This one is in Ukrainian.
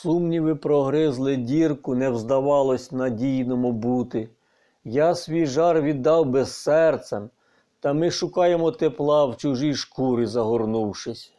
Сумніви прогризли дірку, не вздавалось надійному бути. Я свій жар віддав безсерцем, та ми шукаємо тепла в чужій шкурі загорнувшись.